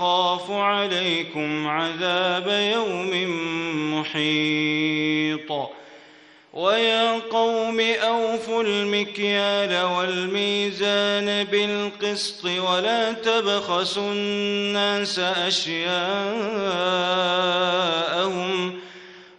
أخاف عليكم عذاب يوم محيط. ويا قوم أوفوا المكيال والميزان بالقسط ولا تبخسوا الناس أشياءهم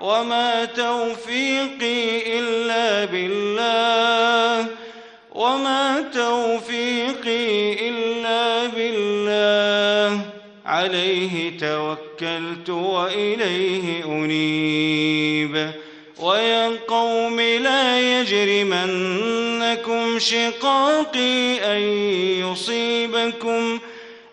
وما توفيقي إلا بالله. وما توفيقي إلا بالله. عليه توكلت وإليه أنيب. ويا قوم لا يجرمنكم شقاقي أن يصيبكم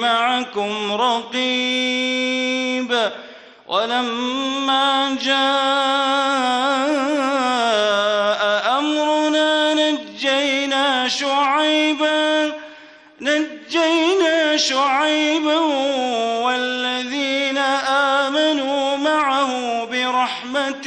معكم رقيب ولما جاء أمرنا نجينا شعيبا نجينا شعيبا والذين آمنوا معه برحمة